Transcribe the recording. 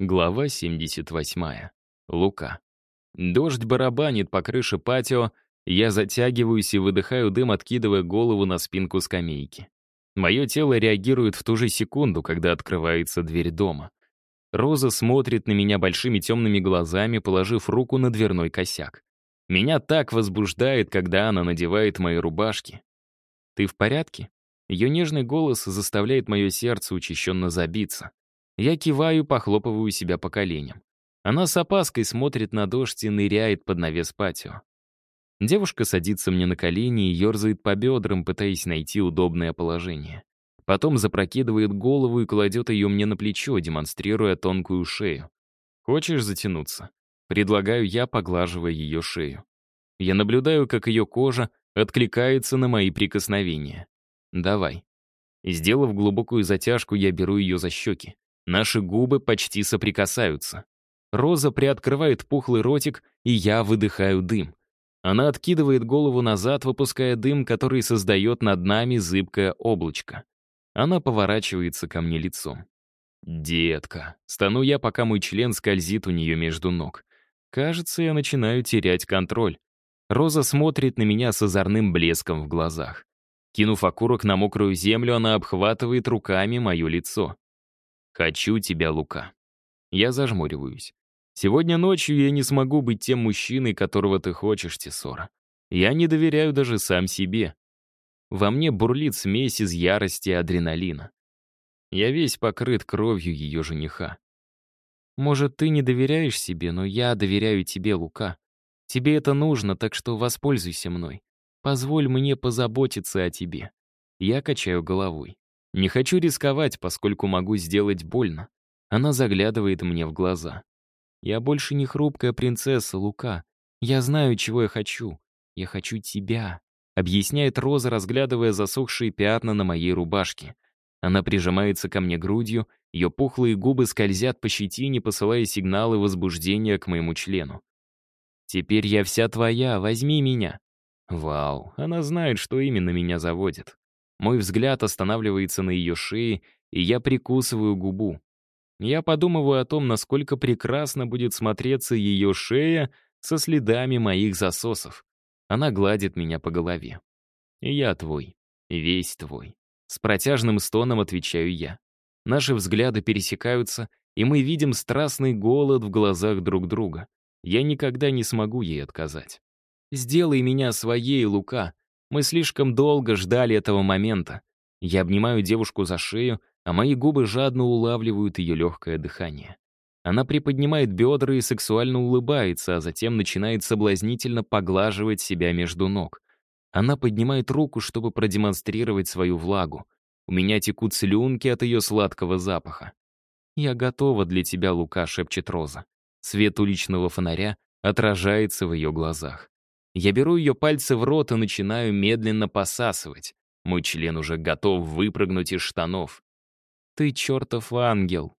Глава 78. Лука. Дождь барабанит по крыше патио, я затягиваюсь и выдыхаю дым, откидывая голову на спинку скамейки. Мое тело реагирует в ту же секунду, когда открывается дверь дома. Роза смотрит на меня большими темными глазами, положив руку на дверной косяк. Меня так возбуждает, когда она надевает мои рубашки. «Ты в порядке?» Ее нежный голос заставляет мое сердце учащенно забиться. Я киваю, похлопываю себя по коленям. Она с опаской смотрит на дождь и ныряет под навес патио. Девушка садится мне на колени и ерзает по бедрам, пытаясь найти удобное положение. Потом запрокидывает голову и кладет ее мне на плечо, демонстрируя тонкую шею. «Хочешь затянуться?» Предлагаю я, поглаживая ее шею. Я наблюдаю, как ее кожа откликается на мои прикосновения. «Давай». Сделав глубокую затяжку, я беру ее за щеки. Наши губы почти соприкасаются. Роза приоткрывает пухлый ротик, и я выдыхаю дым. Она откидывает голову назад, выпуская дым, который создает над нами зыбкое облачко. Она поворачивается ко мне лицом. «Детка», — стану я, пока мой член скользит у нее между ног. Кажется, я начинаю терять контроль. Роза смотрит на меня с озорным блеском в глазах. Кинув окурок на мокрую землю, она обхватывает руками мое лицо. «Хочу тебя, Лука». Я зажмуриваюсь. Сегодня ночью я не смогу быть тем мужчиной, которого ты хочешь, Тесора. Я не доверяю даже сам себе. Во мне бурлит смесь из ярости и адреналина. Я весь покрыт кровью ее жениха. Может, ты не доверяешь себе, но я доверяю тебе, Лука. Тебе это нужно, так что воспользуйся мной. Позволь мне позаботиться о тебе. Я качаю головой. Не хочу рисковать, поскольку могу сделать больно. Она заглядывает мне в глаза. Я больше не хрупкая принцесса, Лука. Я знаю, чего я хочу. Я хочу тебя», — объясняет Роза, разглядывая засохшие пятна на моей рубашке. Она прижимается ко мне грудью, ее пухлые губы скользят по щетине, посылая сигналы возбуждения к моему члену. «Теперь я вся твоя, возьми меня». Вау, она знает, что именно меня заводит. Мой взгляд останавливается на ее шее, и я прикусываю губу. Я подумываю о том, насколько прекрасно будет смотреться ее шея со следами моих засосов. Она гладит меня по голове. «Я твой, весь твой». С протяжным стоном отвечаю я. Наши взгляды пересекаются, и мы видим страстный голод в глазах друг друга. Я никогда не смогу ей отказать. «Сделай меня своей, Лука. Мы слишком долго ждали этого момента». Я обнимаю девушку за шею, а мои губы жадно улавливают ее легкое дыхание. Она приподнимает бедра и сексуально улыбается, а затем начинает соблазнительно поглаживать себя между ног. Она поднимает руку, чтобы продемонстрировать свою влагу. У меня текут слюнки от ее сладкого запаха. «Я готова для тебя, Лука», — шепчет Роза. Свет уличного фонаря отражается в ее глазах. Я беру ее пальцы в рот и начинаю медленно посасывать. Мой член уже готов выпрыгнуть из штанов. «Ты чертов ангел!»